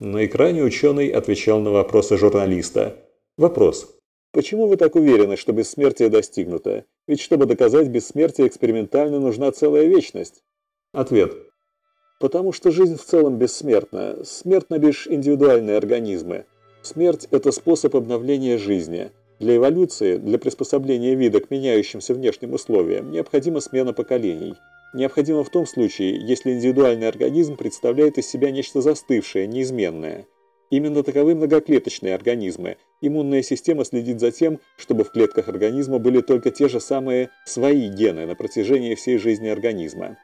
На экране ученый отвечал на вопросы журналиста. Вопрос. Почему вы так уверены, что бессмертие достигнуто? Ведь чтобы доказать бессмертие экспериментально нужна целая вечность. Ответ. Потому что жизнь в целом бессмертна. Смертны лишь индивидуальные организмы. Смерть – это способ обновления жизни. Для эволюции, для приспособления вида к меняющимся внешним условиям, необходима смена поколений. Необходимо в том случае, если индивидуальный организм представляет из себя нечто застывшее, неизменное. Именно таковы многоклеточные организмы. Иммунная система следит за тем, чтобы в клетках организма были только те же самые свои гены на протяжении всей жизни организма.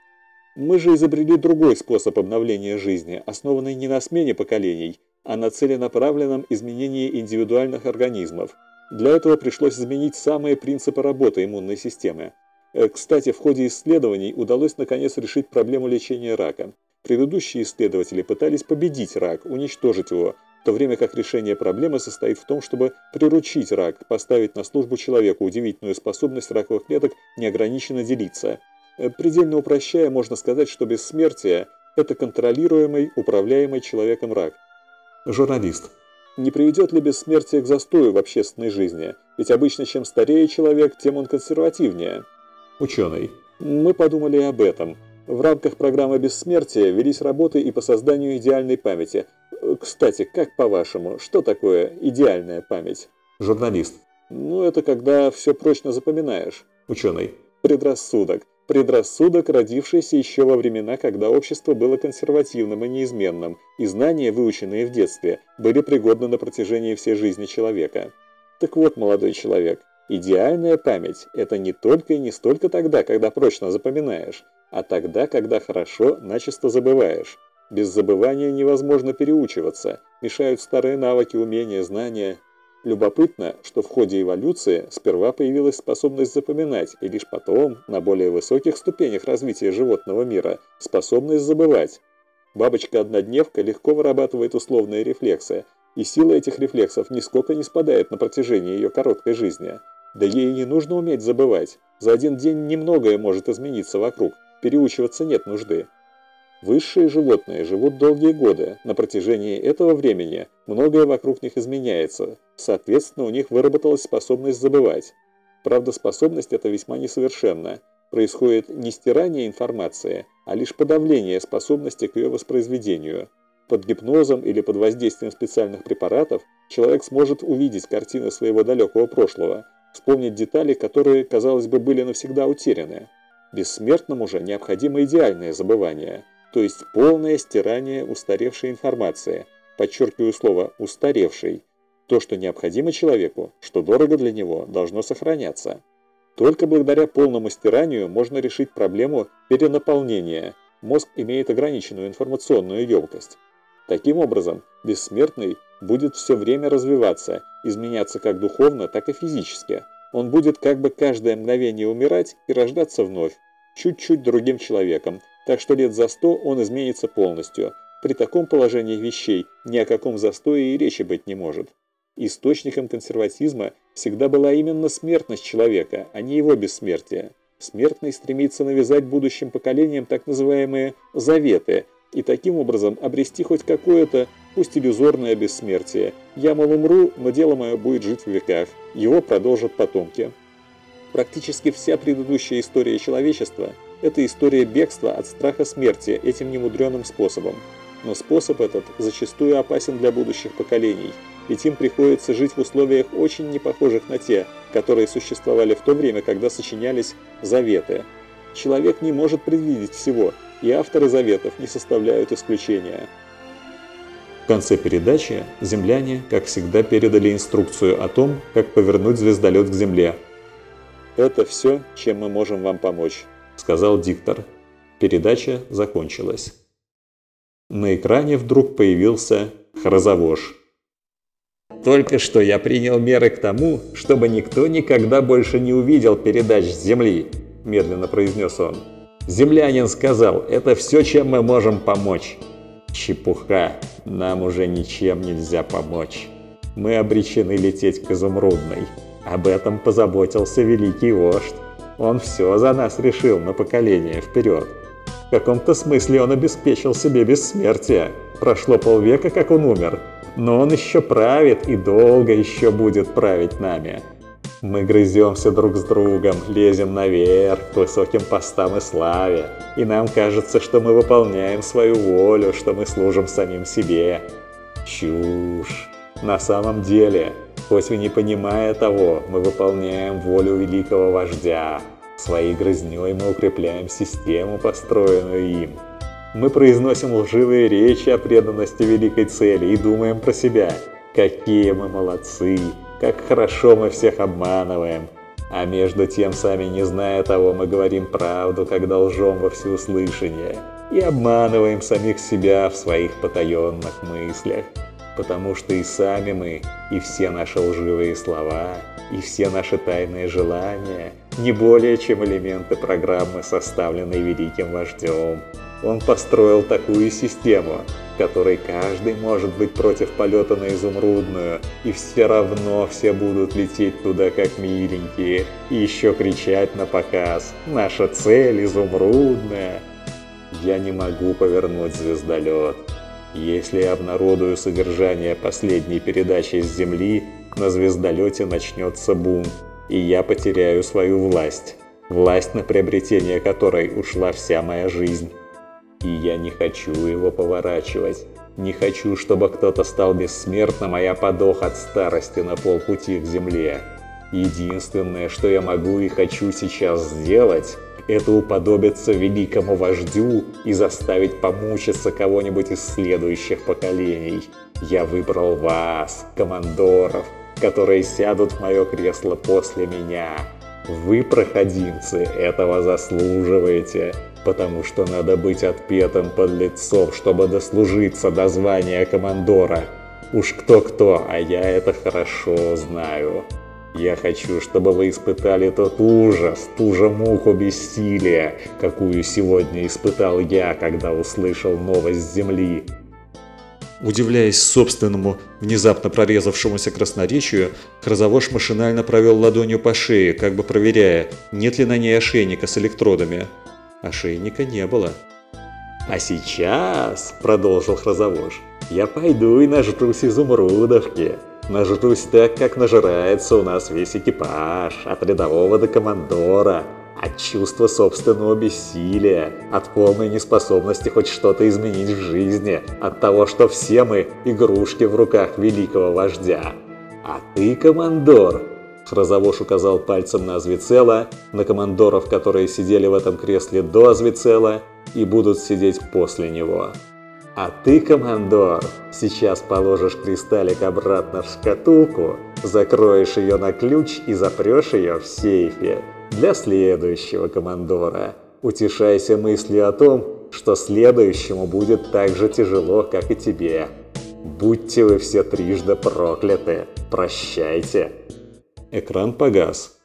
Мы же изобрели другой способ обновления жизни, основанный не на смене поколений, а на целенаправленном изменении индивидуальных организмов. Для этого пришлось изменить самые принципы работы иммунной системы. Э, кстати, в ходе исследований удалось наконец решить проблему лечения рака. Предыдущие исследователи пытались победить рак, уничтожить его, в то время как решение проблемы состоит в том, чтобы приручить рак, поставить на службу человеку удивительную способность раковых клеток неограниченно делиться – Э, предельно упрощая, можно сказать, что бессмертие – это контролируемый, управляемый человеком рак. Журналист. Не приведет ли бессмертие к застою в общественной жизни? Ведь обычно чем старее человек, тем он консервативнее. Ученый. Мы подумали об этом. В рамках программы бессмертия велись работы и по созданию идеальной памяти. Кстати, как по-вашему, что такое идеальная память? Журналист. Ну, это когда все прочно запоминаешь. Ученый. Предрассудок. Предрассудок, родившийся еще во времена, когда общество было консервативным и неизменным, и знания, выученные в детстве, были пригодны на протяжении всей жизни человека. Так вот, молодой человек, идеальная память – это не только и не столько тогда, когда прочно запоминаешь, а тогда, когда хорошо, начисто забываешь. Без забывания невозможно переучиваться, мешают старые навыки, умения, знания, Любопытно, что в ходе эволюции сперва появилась способность запоминать, и лишь потом, на более высоких ступенях развития животного мира, способность забывать. Бабочка-однодневка легко вырабатывает условные рефлексы, и сила этих рефлексов нисколько не спадает на протяжении ее короткой жизни. Да ей не нужно уметь забывать. За один день немногое может измениться вокруг, переучиваться нет нужды. Высшие животные живут долгие годы. На протяжении этого времени многое вокруг них изменяется. Соответственно, у них выработалась способность забывать. Правда, способность эта весьма несовершенна. Происходит не стирание информации, а лишь подавление способности к ее воспроизведению. Под гипнозом или под воздействием специальных препаратов человек сможет увидеть картины своего далекого прошлого, вспомнить детали, которые, казалось бы, были навсегда утеряны. Бессмертному же необходимо идеальное забывание – то есть полное стирание устаревшей информации, подчеркиваю слово «устаревшей», то, что необходимо человеку, что дорого для него, должно сохраняться. Только благодаря полному стиранию можно решить проблему перенаполнения. Мозг имеет ограниченную информационную емкость. Таким образом, бессмертный будет все время развиваться, изменяться как духовно, так и физически. Он будет как бы каждое мгновение умирать и рождаться вновь, чуть-чуть другим человеком, так что лет за сто он изменится полностью. При таком положении вещей ни о каком застое и речи быть не может. Источником консерватизма всегда была именно смертность человека, а не его бессмертие. Смертный стремится навязать будущим поколениям так называемые «заветы», и таким образом обрести хоть какое-то, пусть иллюзорное бессмертие. Я, мол, умру, но дело мое будет жить в веках, его продолжат потомки. Практически вся предыдущая история человечества – это история бегства от страха смерти этим немудреным способом. Но способ этот зачастую опасен для будущих поколений, ведь им приходится жить в условиях очень непохожих на те, которые существовали в то время, когда сочинялись заветы. Человек не может предвидеть всего, и авторы заветов не составляют исключения. В конце передачи земляне, как всегда, передали инструкцию о том, как повернуть звездолет к Земле. Это все, чем мы можем вам помочь. – сказал диктор. Передача закончилась. На экране вдруг появился Хразовож. «Только что я принял меры к тому, чтобы никто никогда больше не увидел передач с Земли», – медленно произнес он. «Землянин сказал, это все, чем мы можем помочь». «Чепуха, нам уже ничем нельзя помочь. Мы обречены лететь к Изумрудной. Об этом позаботился великий вождь». Он все за нас решил на поколение вперед. В каком-то смысле он обеспечил себе бессмертие. Прошло полвека, как он умер. Но он еще правит и долго еще будет править нами. Мы грыземся друг с другом, лезем наверх к высоким постам и славе, и нам кажется, что мы выполняем свою волю, что мы служим самим себе. Чушь. На самом деле, хоть и не понимая того, мы выполняем волю великого вождя. Своей грызней мы укрепляем систему, построенную им. Мы произносим лживые речи о преданности великой цели и думаем про себя. Какие мы молодцы, как хорошо мы всех обманываем. А между тем, сами не зная того, мы говорим правду, когда лжем во всеуслышание, и обманываем самих себя в своих потаенных мыслях, потому что и сами мы, и все наши лживые слова, и все наши тайные желания не более чем элементы программы, составленной великим вождем. Он построил такую систему, которой каждый может быть против полета на изумрудную, и все равно все будут лететь туда как миленькие, и еще кричать на показ «Наша цель изумрудная!» Я не могу повернуть звездолет. Если я обнародую содержание последней передачи с Земли, на звездолете начнется бунт, и я потеряю свою власть. Власть, на приобретение которой ушла вся моя жизнь. И я не хочу его поворачивать. Не хочу, чтобы кто-то стал бессмертным, а я подох от старости на полпути к земле. Единственное, что я могу и хочу сейчас сделать, это уподобиться великому вождю и заставить помучиться кого-нибудь из следующих поколений. Я выбрал вас, командоров, которые сядут в мое кресло после меня. Вы, проходимцы, этого заслуживаете потому что надо быть отпетым под лицом, чтобы дослужиться до звания командора. Уж кто-кто, а я это хорошо знаю. Я хочу, чтобы вы испытали тот ужас, ту же муку бессилия, какую сегодня испытал я, когда услышал новость Земли. Удивляясь собственному, внезапно прорезавшемуся красноречию, Хразовош машинально провел ладонью по шее, как бы проверяя, нет ли на ней ошейника с электродами. Ошейника не было. «А сейчас», — продолжил Хразовож, — «я пойду и нажрусь изумрудовки. Нажрусь так, как нажирается у нас весь экипаж, от рядового до командора, от чувства собственного бессилия, от полной неспособности хоть что-то изменить в жизни, от того, что все мы игрушки в руках великого вождя. А ты, командор, Фразовош указал пальцем на Азвицела, на командоров, которые сидели в этом кресле до Азвицела и будут сидеть после него. А ты, командор, сейчас положишь кристаллик обратно в шкатулку, закроешь ее на ключ и запрешь ее в сейфе. Для следующего командора. Утешайся мыслью о том, что следующему будет так же тяжело, как и тебе. Будьте вы все трижды прокляты. Прощайте. Экран погас.